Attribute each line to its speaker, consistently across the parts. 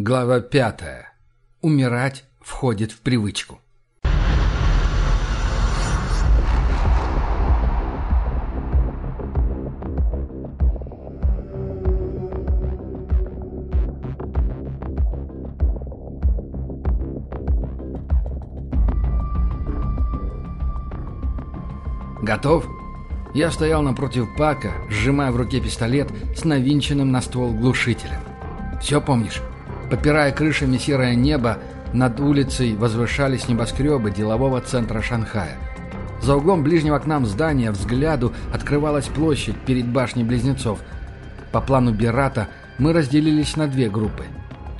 Speaker 1: Глава пятая. Умирать входит в привычку. «Готов?» Я стоял напротив Пака, сжимая в руке пистолет с навинченным на ствол глушителем. «Все помнишь?» Попирая крышами серое небо, над улицей возвышались небоскребы делового центра Шанхая. За углом ближнего к нам здания взгляду открывалась площадь перед башней Близнецов. По плану Берата мы разделились на две группы.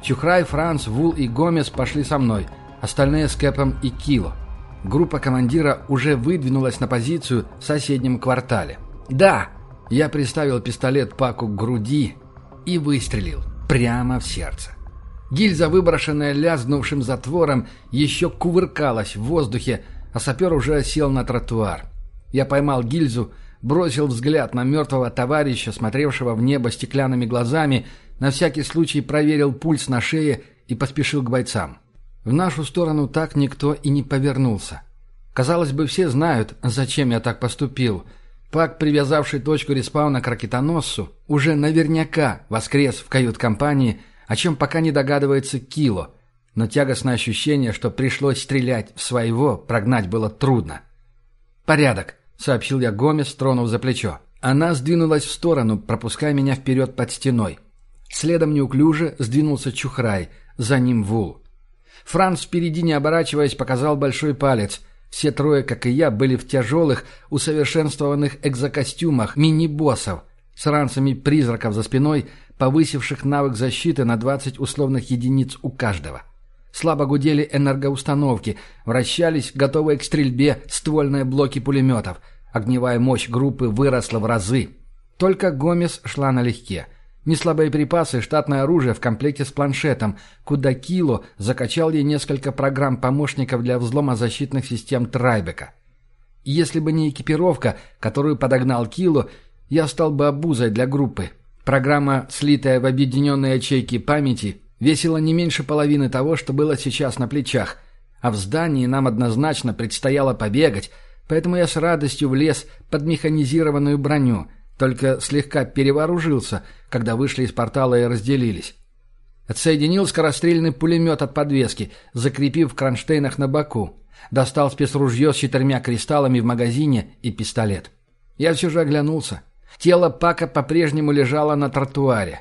Speaker 1: Чухрай, Франц, Вул и Гомес пошли со мной, остальные с Кэпом и Кило. Группа командира уже выдвинулась на позицию в соседнем квартале. «Да!» Я приставил пистолет Паку к груди и выстрелил прямо в сердце. Гильза, выброшенная лязнувшим затвором, еще кувыркалась в воздухе, а сапер уже сел на тротуар. Я поймал гильзу, бросил взгляд на мертвого товарища, смотревшего в небо стеклянными глазами, на всякий случай проверил пульс на шее и поспешил к бойцам. В нашу сторону так никто и не повернулся. Казалось бы, все знают, зачем я так поступил. Пак, привязавший точку респауна к ракетоносцу, уже наверняка воскрес в кают-компании, о чем пока не догадывается Кило, но тягостное ощущение, что пришлось стрелять в своего, прогнать было трудно. «Порядок», — сообщил я Гомес, тронув за плечо. Она сдвинулась в сторону, пропуская меня вперед под стеной. Следом неуклюже сдвинулся Чухрай, за ним Вул. Франц впереди, не оборачиваясь, показал большой палец. Все трое, как и я, были в тяжелых, усовершенствованных экзокостюмах мини-боссов с ранцами призраков за спиной, повысивших навык защиты на 20 условных единиц у каждого. Слабо гудели энергоустановки, вращались, готовые к стрельбе, ствольные блоки пулеметов. Огневая мощь группы выросла в разы. Только Гомес шла налегке. Неслабые припасы, штатное оружие в комплекте с планшетом, куда Кило закачал ей несколько программ помощников для взлома защитных систем Трайбека. Если бы не экипировка, которую подогнал Кило, я стал бы обузой для группы. Программа, слитая в объединенные ячейки памяти, весила не меньше половины того, что было сейчас на плечах. А в здании нам однозначно предстояло побегать, поэтому я с радостью влез под механизированную броню, только слегка перевооружился, когда вышли из портала и разделились. Отсоединил скорострельный пулемет от подвески, закрепив в кронштейнах на боку. Достал спецружье с четырьмя кристаллами в магазине и пистолет. Я все же оглянулся. Тело Пака по-прежнему лежало на тротуаре.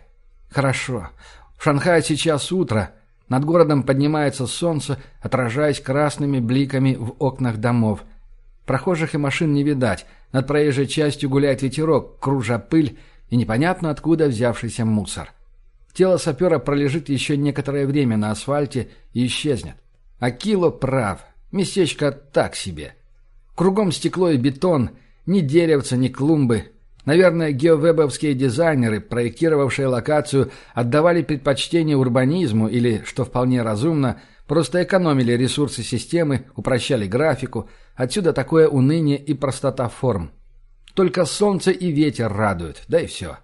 Speaker 1: Хорошо. В Шанхае сейчас утро. Над городом поднимается солнце, отражаясь красными бликами в окнах домов. Прохожих и машин не видать. Над проезжей частью гуляет ветерок, кружа пыль и непонятно откуда взявшийся мусор. Тело сапера пролежит еще некоторое время на асфальте и исчезнет. А Кило прав. Местечко так себе. Кругом стекло и бетон, ни деревца, ни клумбы, Наверное, геовебовские дизайнеры, проектировавшие локацию, отдавали предпочтение урбанизму или, что вполне разумно, просто экономили ресурсы системы, упрощали графику. Отсюда такое уныние и простота форм. Только солнце и ветер радуют, да и все.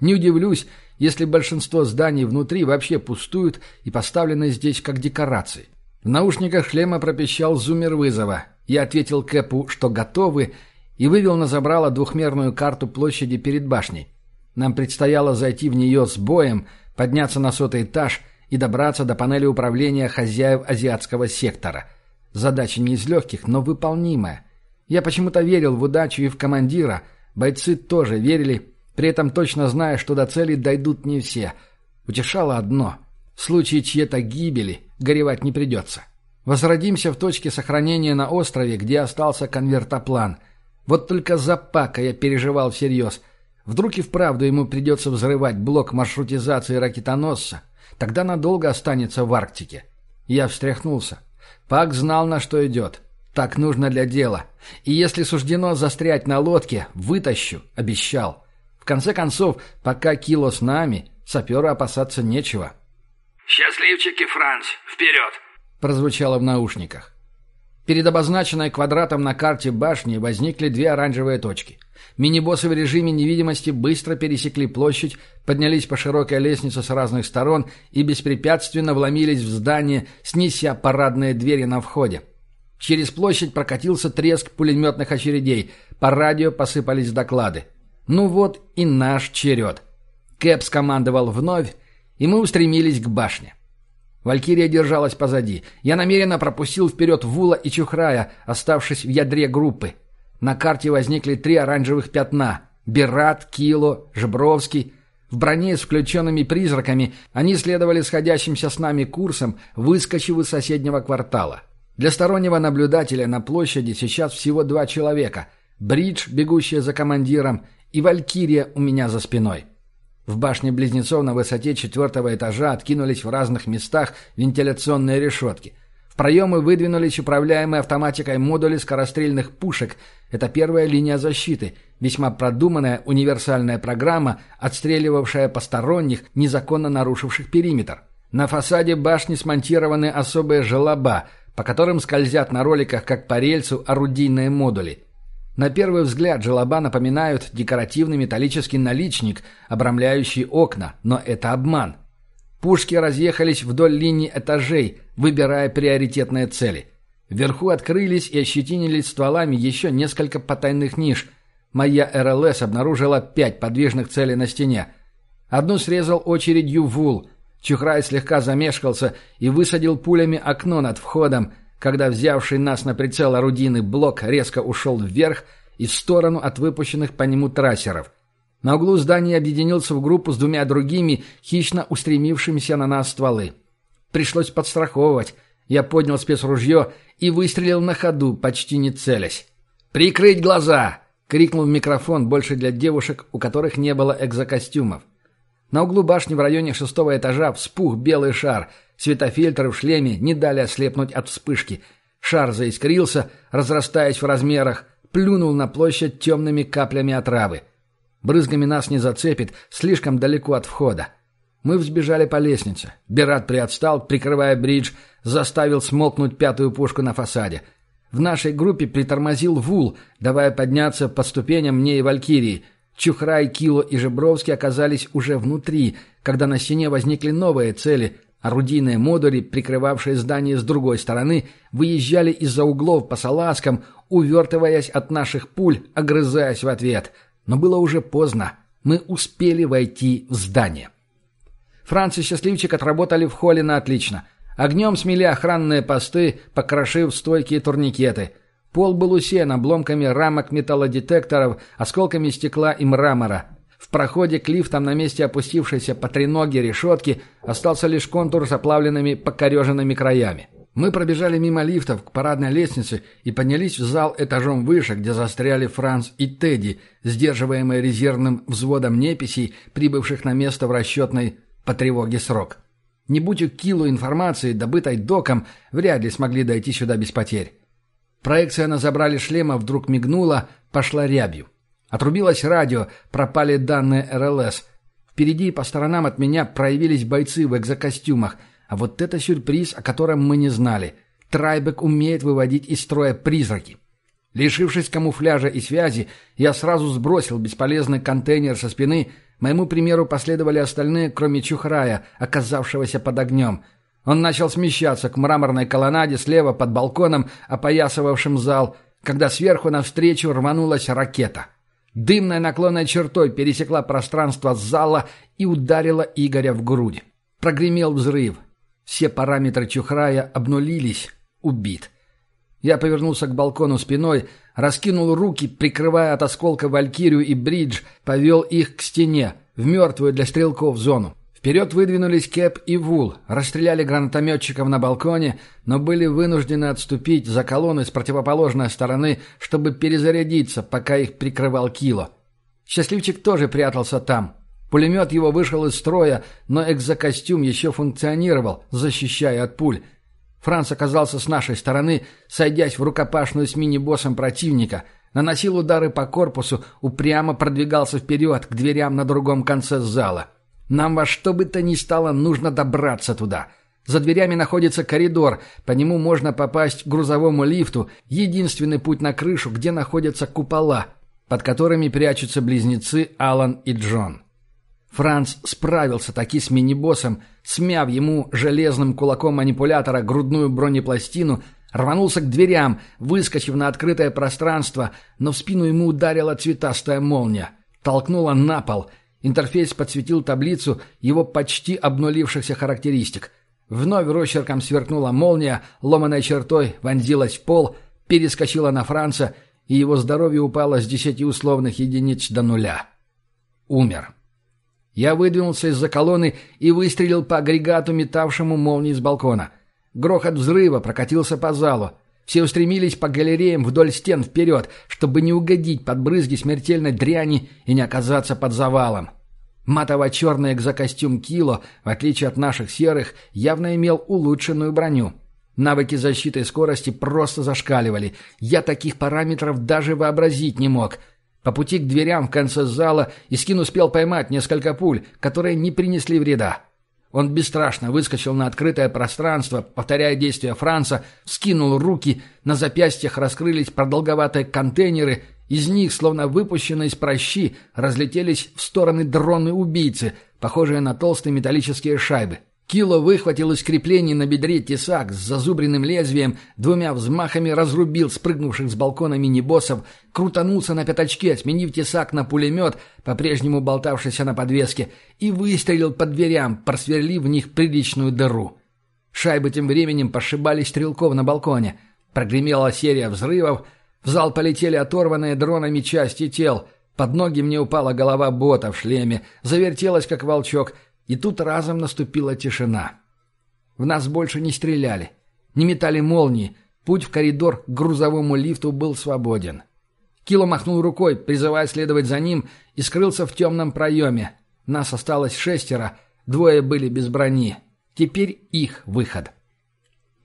Speaker 1: Не удивлюсь, если большинство зданий внутри вообще пустуют и поставлены здесь как декорации. В наушниках шлема пропищал зумер вызова. Я ответил Кэпу, что готовы, и вывел на забрало двухмерную карту площади перед башней. Нам предстояло зайти в нее с боем, подняться на сотый этаж и добраться до панели управления хозяев азиатского сектора. Задача не из легких, но выполнимая. Я почему-то верил в удачу и в командира, бойцы тоже верили, при этом точно зная, что до цели дойдут не все. Утешало одно — в случае чьей-то гибели горевать не придется. Возродимся в точке сохранения на острове, где остался конвертоплан — вот только за Пака я переживал всерьез. Вдруг и вправду ему придется взрывать блок маршрутизации ракетоносца. Тогда надолго останется в Арктике. Я встряхнулся. Пак знал, на что идет. Так нужно для дела. И если суждено застрять на лодке, вытащу, обещал. В конце концов, пока Кило с нами, сапера опасаться нечего.
Speaker 2: «Счастливчики, Франц, вперед!»
Speaker 1: прозвучало в наушниках. Перед обозначенной квадратом на карте башни возникли две оранжевые точки. Мини-боссы в режиме невидимости быстро пересекли площадь, поднялись по широкой лестнице с разных сторон и беспрепятственно вломились в здание, снеся парадные двери на входе. Через площадь прокатился треск пулеметных очередей, по радио посыпались доклады. Ну вот и наш черед. Кэп скомандовал вновь, и мы устремились к башне. Валькирия держалась позади. Я намеренно пропустил вперед Вула и Чухрая, оставшись в ядре группы. На карте возникли три оранжевых пятна. Берат, Кило, Жебровский. В броне с включенными призраками они следовали сходящимся с нами курсом, выскочив из соседнего квартала. Для стороннего наблюдателя на площади сейчас всего два человека. Бридж, бегущая за командиром, и Валькирия у меня за спиной. В башне близнецов на высоте четвертого этажа откинулись в разных местах вентиляционные решетки. В проемы выдвинулись управляемые автоматикой модули скорострельных пушек. Это первая линия защиты, весьма продуманная универсальная программа, отстреливавшая посторонних, незаконно нарушивших периметр. На фасаде башни смонтированы особые желоба, по которым скользят на роликах, как по рельсу, орудийные модули. На первый взгляд желоба напоминают декоративный металлический наличник, обрамляющий окна, но это обман. Пушки разъехались вдоль линии этажей, выбирая приоритетные цели. Вверху открылись и ощетинились стволами еще несколько потайных ниш. Моя РЛС обнаружила пять подвижных целей на стене. Одну срезал очередью Вул. Чухрай слегка замешкался и высадил пулями окно над входом – когда взявший нас на прицел орудийный блок резко ушел вверх и в сторону от выпущенных по нему трассеров. На углу здания объединился в группу с двумя другими, хищно устремившимися на нас стволы. Пришлось подстраховывать. Я поднял спецружье и выстрелил на ходу, почти не целясь. «Прикрыть глаза!» — крикнул в микрофон больше для девушек, у которых не было экзокостюмов. На углу башни в районе шестого этажа вспух белый шар — Светофильтры в шлеме не дали ослепнуть от вспышки. Шар заискрился, разрастаясь в размерах, плюнул на площадь темными каплями отравы. Брызгами нас не зацепит, слишком далеко от входа. Мы взбежали по лестнице. Берат приотстал, прикрывая бридж, заставил смолкнуть пятую пушку на фасаде. В нашей группе притормозил Вул, давая подняться по ступеням мне и Валькирии. Чухрай, Кило и Жебровский оказались уже внутри, когда на стене возникли новые цели, Орудийные модули, прикрывавшие здание с другой стороны, выезжали из-за углов по салазкам, увертываясь от наших пуль, огрызаясь в ответ. Но было уже поздно. Мы успели войти в здание. Франц и Счастливчик отработали в холле на отлично. Огнем смели охранные посты, покрошив стойкие турникеты. Пол был усеян обломками рамок металлодетекторов, осколками стекла и мрамора. В проходе к лифтам на месте опустившейся по треноге решетки остался лишь контур с оплавленными покореженными краями. Мы пробежали мимо лифтов к парадной лестнице и поднялись в зал этажом выше, где застряли Франц и Тедди, сдерживаемые резервным взводом неписей, прибывших на место в расчетной по тревоге срок. Не будь у Килу информации, добытой доком, вряд ли смогли дойти сюда без потерь. Проекция на забрали шлема вдруг мигнула, пошла рябью. Отрубилось радио, пропали данные РЛС. Впереди и по сторонам от меня проявились бойцы в экзокостюмах. А вот это сюрприз, о котором мы не знали. Трайбек умеет выводить из строя призраки. Лишившись камуфляжа и связи, я сразу сбросил бесполезный контейнер со спины. Моему примеру последовали остальные, кроме Чухрая, оказавшегося под огнем. Он начал смещаться к мраморной колоннаде слева под балконом, опоясывавшим зал, когда сверху навстречу рванулась ракета. Дымной наклонной чертой пересекла пространство зала и ударила Игоря в грудь. Прогремел взрыв. Все параметры Чухрая обнулились. Убит. Я повернулся к балкону спиной, раскинул руки, прикрывая от осколка Валькирию и Бридж, повел их к стене, в мертвую для стрелков зону. Вперед выдвинулись Кэп и Вул, расстреляли гранатометчиков на балконе, но были вынуждены отступить за колонны с противоположной стороны, чтобы перезарядиться, пока их прикрывал Кило. Счастливчик тоже прятался там. Пулемет его вышел из строя, но экзокостюм еще функционировал, защищая от пуль. Франц оказался с нашей стороны, сойдясь в рукопашную с мини-боссом противника, наносил удары по корпусу, упрямо продвигался вперед к дверям на другом конце зала. Нам во что бы то ни стало нужно добраться туда. За дверями находится коридор, по нему можно попасть к грузовому лифту, единственный путь на крышу, где находятся купола. под которыми прячутся близнецы Алан и Джон. Франц справился таки с мини-боссом, смяв ему железным кулаком манипулятора грудную бронепластину, рванулся к дверям, выскочив на открытое пространство, но в спину ему ударила цветастая молния. Толкнула на пол. Интерфейс подсветил таблицу его почти обнулившихся характеристик. Вновь росчерком сверкнула молния, ломаной чертой вонзилась в пол, перескочила на Франца, и его здоровье упало с десяти условных единиц до нуля. Умер. Я выдвинулся из-за колонны и выстрелил по агрегату, метавшему молнии с балкона. Грохот взрыва прокатился по залу. Все устремились по галереям вдоль стен вперед, чтобы не угодить под брызги смертельной дряни и не оказаться под завалом. Матово-черный экзокостюм Кило, в отличие от наших серых, явно имел улучшенную броню. Навыки защиты и скорости просто зашкаливали. Я таких параметров даже вообразить не мог — по пути к дверям в конце зала Искин успел поймать несколько пуль, которые не принесли вреда. Он бесстрашно выскочил на открытое пространство, повторяя действия Франца, скинул руки, на запястьях раскрылись продолговатые контейнеры, из них, словно выпущенные из прощи, разлетелись в стороны дроны-убийцы, похожие на толстые металлические шайбы. Кило выхватил из креплений на бедре тесак с зазубренным лезвием, двумя взмахами разрубил спрыгнувших с балкона мини-боссов, крутанулся на пятачке, сменив тесак на пулемет, по-прежнему болтавшийся на подвеске, и выстрелил по дверям, просверлив в них приличную дыру. Шайбы тем временем пошибали стрелков на балконе. Прогремела серия взрывов, в зал полетели оторванные дронами части тел, под ноги мне упала голова бота в шлеме, завертелась, как волчок — и тут разом наступила тишина. В нас больше не стреляли, не метали молнии, путь в коридор к грузовому лифту был свободен. Кило махнул рукой, призывая следовать за ним, и скрылся в темном проеме. Нас осталось шестеро, двое были без брони. Теперь их выход.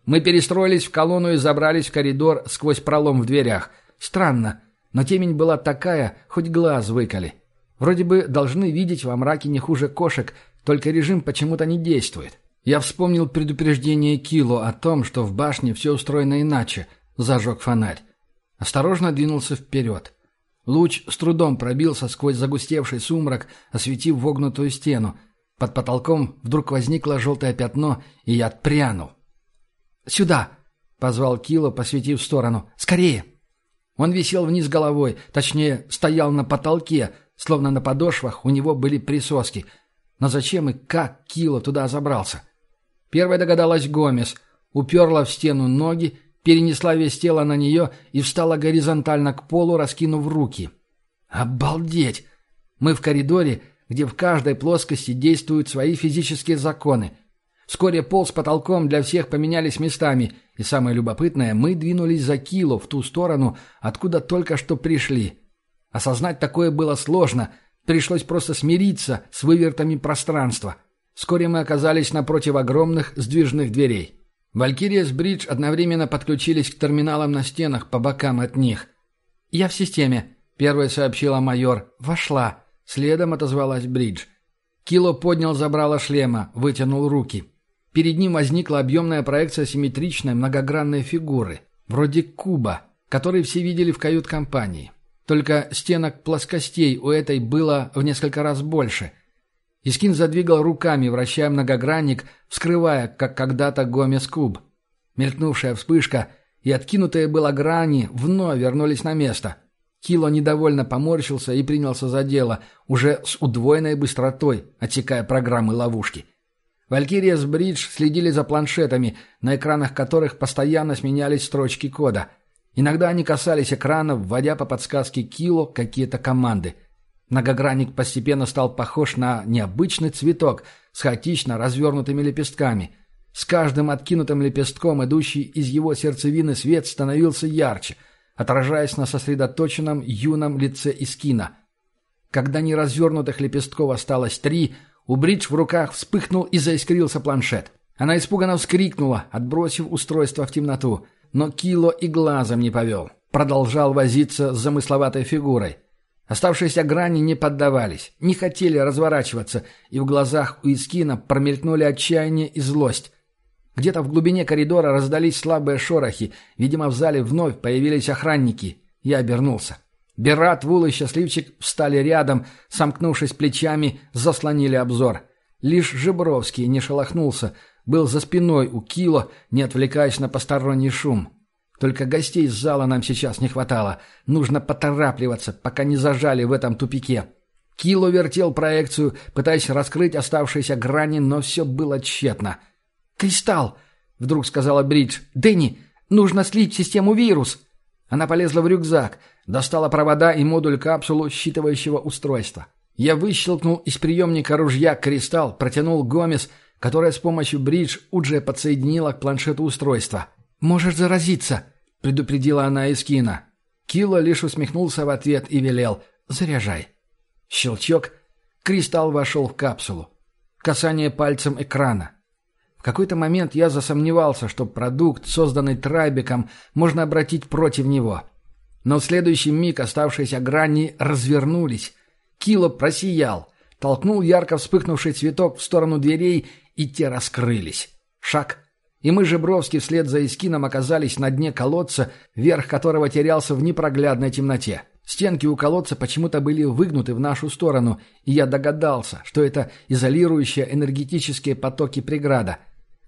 Speaker 1: Мы перестроились в колонну и забрались в коридор сквозь пролом в дверях. Странно, но темень была такая, хоть глаз выколи. Вроде бы должны видеть во мраке не хуже кошек, только режим почему-то не действует. Я вспомнил предупреждение Кило о том, что в башне все устроено иначе. Зажег фонарь. Осторожно двинулся вперед. Луч с трудом пробился сквозь загустевший сумрак, осветив вогнутую стену. Под потолком вдруг возникло желтое пятно, и я отпрянул. «Сюда!» — позвал Кило, посветив в сторону. «Скорее!» Он висел вниз головой, точнее, стоял на потолке, словно на подошвах у него были присоски — но зачем и как Кило туда забрался? Первой догадалась Гомес, уперла в стену ноги, перенесла весь тело на нее и встала горизонтально к полу, раскинув руки. «Обалдеть! Мы в коридоре, где в каждой плоскости действуют свои физические законы. Вскоре пол с потолком для всех поменялись местами, и самое любопытное, мы двинулись за Кило в ту сторону, откуда только что пришли. Осознать такое было сложно — Пришлось просто смириться с вывертами пространства. Вскоре мы оказались напротив огромных сдвижных дверей. Валькирия с Бридж одновременно подключились к терминалам на стенах по бокам от них. «Я в системе», — первая сообщила майор. «Вошла». Следом отозвалась Бридж. Кило поднял забрало шлема, вытянул руки. Перед ним возникла объемная проекция симметричной многогранной фигуры, вроде куба, который все видели в кают-компании. Только стенок плоскостей у этой было в несколько раз больше. Искин задвигал руками, вращая многогранник, вскрывая, как когда-то Гомес куб. Мелькнувшая вспышка и откинутые было грани вновь вернулись на место. Кило недовольно поморщился и принялся за дело, уже с удвоенной быстротой, отсекая программы ловушки. Валькирия с Бридж следили за планшетами, на экранах которых постоянно сменялись строчки кода — Иногда они касались экрана, вводя по подсказке Кило какие-то команды. Многогранник постепенно стал похож на необычный цветок с хаотично развернутыми лепестками. С каждым откинутым лепестком, идущий из его сердцевины свет становился ярче, отражаясь на сосредоточенном юном лице Искина. Когда неразвернутых лепестков осталось три, у Бридж в руках вспыхнул и заискрился планшет. Она испуганно вскрикнула, отбросив устройство в темноту – но Кило и глазом не повел. Продолжал возиться с замысловатой фигурой. Оставшиеся грани не поддавались, не хотели разворачиваться, и в глазах у Искина промелькнули отчаяние и злость. Где-то в глубине коридора раздались слабые шорохи. Видимо, в зале вновь появились охранники. Я обернулся. Берат, Вул и Счастливчик встали рядом, сомкнувшись плечами, заслонили обзор. Лишь Жебровский не шелохнулся, был за спиной у Кило, не отвлекаясь на посторонний шум. Только гостей из зала нам сейчас не хватало. Нужно поторапливаться, пока не зажали в этом тупике. Кило вертел проекцию, пытаясь раскрыть оставшиеся грани, но все было тщетно. «Кристалл!» — вдруг сказала Бридж. «Дэнни, нужно слить систему вирус!» Она полезла в рюкзак, достала провода и модуль-капсулу считывающего устройства. Я выщелкнул из приемника ружья кристалл, протянул Гомес, которая с помощью Бридж уже подсоединила к планшету устройства. «Можешь заразиться», — предупредила она из кино. Кило лишь усмехнулся в ответ и велел «Заряжай». Щелчок. Кристалл вошел в капсулу. Касание пальцем экрана. В какой-то момент я засомневался, что продукт, созданный Трайбеком, можно обратить против него. Но в следующий миг оставшиеся грани развернулись. Кило просиял, толкнул ярко вспыхнувший цветок в сторону дверей, и те раскрылись. Шаг. И мы, Жебровский, вслед за Искином оказались на дне колодца, верх которого терялся в непроглядной темноте. Стенки у колодца почему-то были выгнуты в нашу сторону, и я догадался, что это изолирующие энергетические потоки преграда.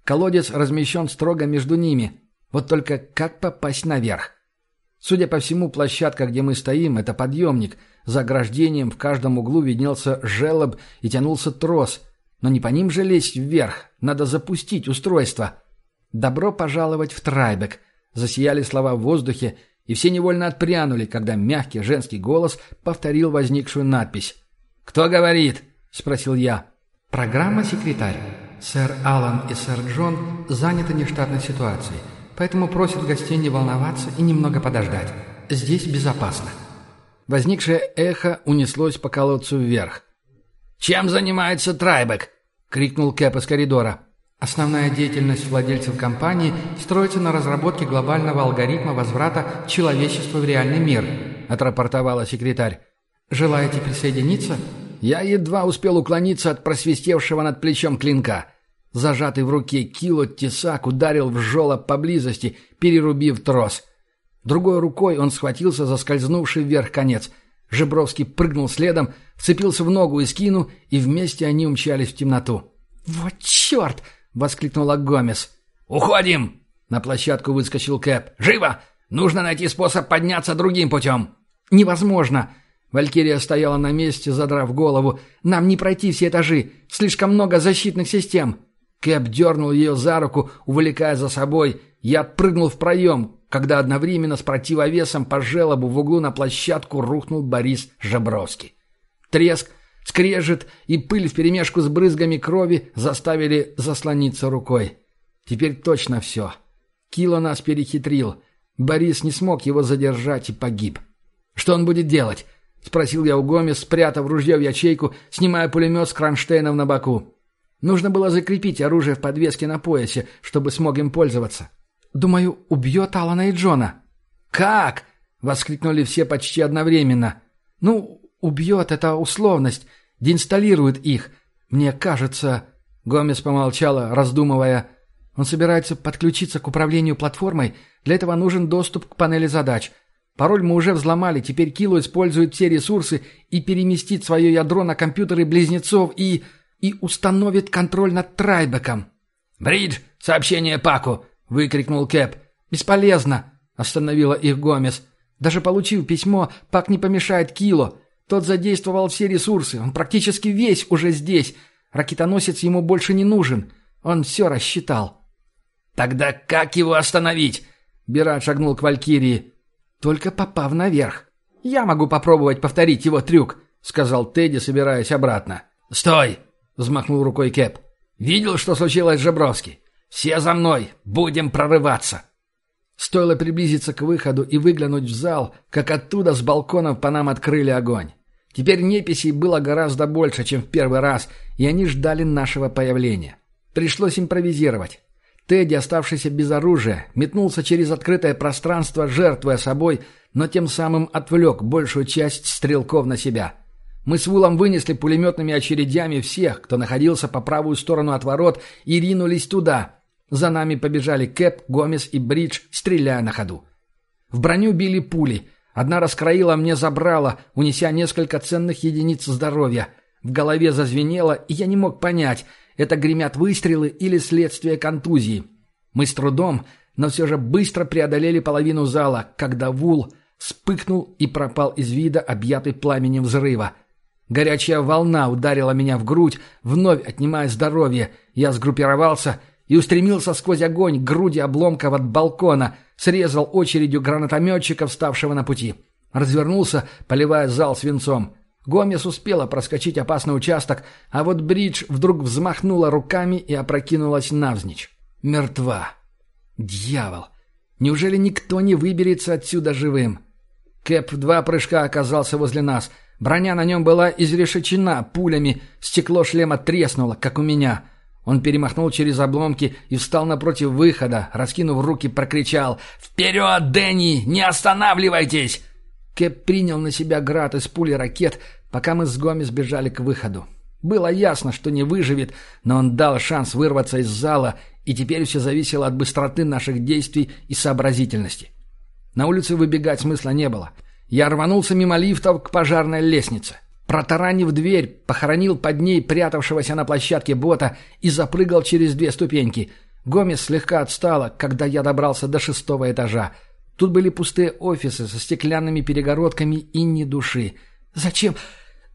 Speaker 1: Колодец размещен строго между ними. Вот только как попасть наверх? Судя по всему, площадка, где мы стоим, это подъемник. За ограждением в каждом углу виднелся желоб и тянулся трос. Но не по ним же лезть вверх. Надо запустить устройство. «Добро пожаловать в Трайбек», — засияли слова в воздухе, и все невольно отпрянули, когда мягкий женский голос повторил возникшую надпись. «Кто говорит?» — спросил я.
Speaker 3: «Программа «Секретарь». Сэр Аллан и сэр Джон заняты нештатной ситуацией, поэтому просят гостей не волноваться и немного подождать. Здесь безопасно».
Speaker 1: Возникшее эхо унеслось по колодцу вверх.
Speaker 2: «Чем занимается Трайбек?» — крикнул Кэп из коридора.
Speaker 3: Основная деятельность владельцев компании строится на разработке глобального алгоритма возврата человечества в реальный мир, отрапортовала секретарь. Желаете присоединиться?
Speaker 1: Я едва успел уклониться от просвистевшего над плечом клинка. Зажатый в руке кило тесак ударил в жёлоб поблизости, перерубив трос. Другой рукой он схватился за скользнувший вверх конец. Жебровский прыгнул следом, вцепился в ногу и скину, и вместе они умчались в темноту.
Speaker 3: «Вот черт!» — воскликнула Гомес.
Speaker 2: «Уходим!» — на площадку выскочил Кэп. «Живо! Нужно найти способ подняться другим путем!»
Speaker 3: «Невозможно!» Валькирия стояла на месте, задрав голову. «Нам не пройти все этажи! Слишком много защитных систем!»
Speaker 1: Кэп дернул ее за руку, увлекая за собой. Я прыгнул в проем, когда одновременно с противовесом по желобу в углу на площадку рухнул Борис Жабровский. Треск — Скрежет и пыль вперемешку с брызгами крови заставили заслониться рукой. Теперь точно все. Кило нас перехитрил. Борис не смог его задержать и погиб. «Что он будет делать?» — спросил я у Гомес, спрятав ружье в ячейку, снимая пулемет с кронштейном на боку. Нужно было закрепить оружие в подвеске на поясе, чтобы смог им пользоваться.
Speaker 3: «Думаю, убьет Алана и Джона».
Speaker 1: «Как?» — воскликнули все почти одновременно.
Speaker 3: «Ну, Убьет — это условность. Деинсталирует их. Мне кажется...» Гомес помолчала, раздумывая. «Он собирается подключиться к управлению платформой. Для этого нужен доступ к панели задач. Пароль мы уже взломали. Теперь Кило использует все ресурсы и переместит свое ядро на компьютеры близнецов и... и установит контроль над Трайбеком».
Speaker 2: «Бридж, сообщение Паку!» — выкрикнул Кэп.
Speaker 3: «Бесполезно!» — остановила их Гомес. «Даже получив письмо, Пак не помешает Кило. Тот задействовал все ресурсы, он практически весь уже здесь. Ракетоносец ему больше не нужен. Он все рассчитал.
Speaker 2: «Тогда как его остановить?»
Speaker 1: Бират шагнул к Валькирии.
Speaker 3: «Только попав наверх. Я могу попробовать повторить его трюк», — сказал Тедди, собираясь обратно.
Speaker 2: «Стой!» — взмахнул рукой Кэп. «Видел, что случилось с Жебровски? Все за мной! Будем прорываться!»
Speaker 1: Стоило приблизиться к выходу и выглянуть в зал, как оттуда с балконов по нам открыли огонь. Теперь неписей было гораздо больше, чем в первый раз, и они ждали нашего появления. Пришлось импровизировать. Тедди, оставшийся без оружия, метнулся через открытое пространство, жертвуя собой, но тем самым отвлек большую часть стрелков на себя. Мы с Вулом вынесли пулеметными очередями всех, кто находился по правую сторону от ворот, и ринулись туда. За нами побежали Кэп, Гомес и Бридж, стреляя на ходу. В броню били пули —
Speaker 3: Одна раскроила мне забрала, унеся несколько ценных единиц здоровья. В голове зазвенело, и я не мог понять, это гремят выстрелы или следствие контузии. Мы с трудом, но все же быстро преодолели половину зала, когда Вул вспыхнул и пропал из вида, объятый пламенем взрыва. Горячая волна ударила меня в грудь, вновь отнимая здоровье. Я сгруппировался и устремился сквозь огонь к груди обломков от балкона, срезал очередью гранатометчика, вставшего на пути. Развернулся, поливая зал свинцом. Гомес успела проскочить опасный участок, а вот Бридж вдруг взмахнула руками и опрокинулась навзничь. Мертва. Дьявол! Неужели никто не выберется отсюда живым? Кэп в два прыжка оказался возле нас. Броня на нем была изрешечена пулями, стекло шлема треснуло, как у меня. Он перемахнул через обломки и встал напротив выхода, раскинув руки, прокричал «Вперед, Дэнни! Не останавливайтесь!» Кэп принял на себя град из пули ракет, пока мы с Гоми сбежали к выходу. Было ясно, что не выживет, но он дал шанс вырваться из зала, и теперь все зависело от быстроты наших действий и сообразительности. На улице выбегать смысла не было. Я рванулся мимо лифтов к пожарной лестнице. Протаранив дверь, похоронил под ней прятавшегося на площадке бота и запрыгал через две ступеньки. Гомес слегка отстала, когда я добрался до шестого этажа. Тут были пустые офисы со стеклянными перегородками и ни души. «Зачем?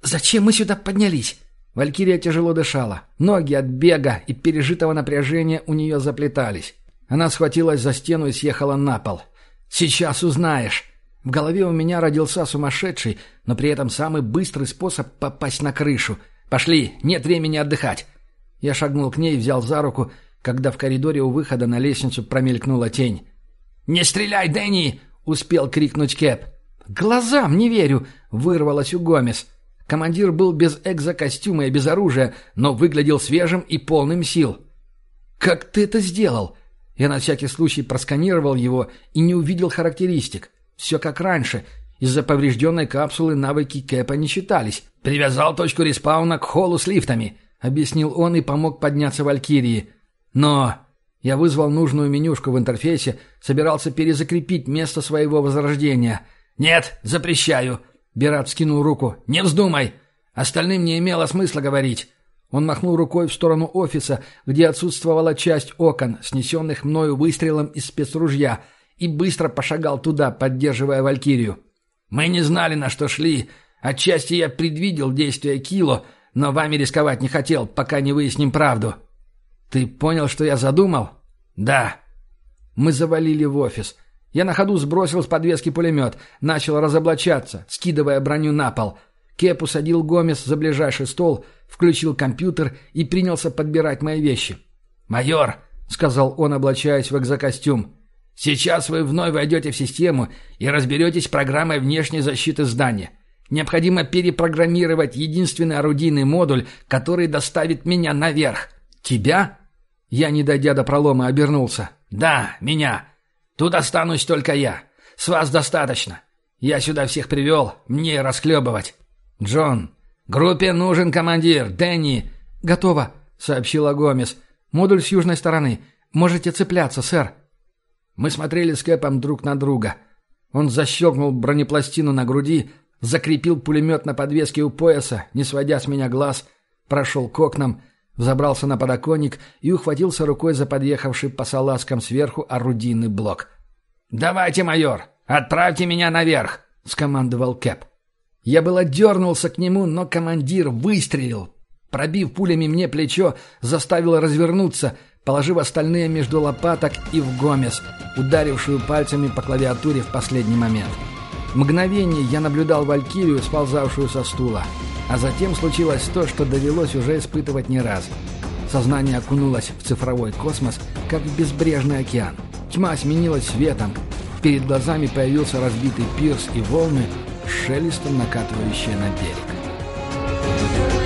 Speaker 3: Зачем мы сюда поднялись?» Валькирия тяжело дышала. Ноги от бега и пережитого напряжения у нее заплетались. Она схватилась за стену и съехала на пол. «Сейчас узнаешь!» В голове у меня родился сумасшедший, но при этом самый быстрый способ попасть на крышу. «Пошли, нет времени отдыхать!» Я шагнул к ней взял за руку, когда в коридоре у выхода на лестницу промелькнула тень. «Не стреляй, Дэнни!» — успел крикнуть Кэп. «Глазам не верю!» — вырвалась у Гомес. Командир был без экзокостюма и без оружия, но выглядел свежим и полным сил. «Как ты это сделал?» Я на всякий случай просканировал его и не увидел характеристик. Все как раньше. Из-за поврежденной капсулы навыки Кэпа не считались. «Привязал точку респауна к холлу с лифтами», — объяснил он и помог подняться Валькирии. «Но...» Я вызвал нужную менюшку в интерфейсе, собирался перезакрепить место своего возрождения. «Нет, запрещаю!» Бират скинул руку. «Не вздумай! Остальным не имело смысла говорить!» Он махнул рукой в сторону офиса, где отсутствовала часть окон, снесенных мною выстрелом из спецружья, и быстро пошагал туда, поддерживая Валькирию. «Мы не знали, на что шли. Отчасти я предвидел действия Кило, но вами рисковать не хотел, пока не выясним правду». «Ты понял, что я задумал?» «Да». Мы завалили в офис. Я на ходу сбросил с подвески пулемет, начал разоблачаться, скидывая броню на пол. Кеп усадил Гомес за ближайший стол, включил компьютер и принялся подбирать мои вещи. «Майор», — сказал он, облачаясь в экзокостюм, — «сейчас вы вновь войдете в систему и разберетесь с программой внешней защиты здания. Необходимо перепрограммировать единственный орудийный модуль, который доставит меня наверх. Тебя?» Я, не дойдя до пролома, обернулся. «Да, меня. Тут останусь только я. С вас достаточно. Я сюда всех привел, мне расхлебывать». «Джон, группе нужен командир. Дэнни». «Готово», — сообщила Гомес. «Модуль с южной стороны. Можете цепляться, сэр».
Speaker 1: Мы смотрели с Кэпом друг на друга. Он защелкнул бронепластину на груди, закрепил пулемет на подвеске у пояса, не сводя с меня глаз, прошел к окнам — Взобрался на подоконник и ухватился рукой за подъехавший по салазкам сверху орудийный блок. «Давайте, майор, отправьте меня наверх!» — скомандовал Кэп. Я было дернулся к нему, но командир выстрелил. Пробив пулями мне плечо, заставил развернуться, положив остальные между лопаток и в гомес, ударившую пальцами по клавиатуре в последний момент. Мгновение я наблюдал Валькирию, сползавшую со стула. А затем случилось то, что довелось уже испытывать не раз. Сознание окунулось в цифровой космос, как в безбрежный океан. Тьма сменилась светом. Перед глазами появился разбитый пирс и волны, шелестом накатывающие на берег.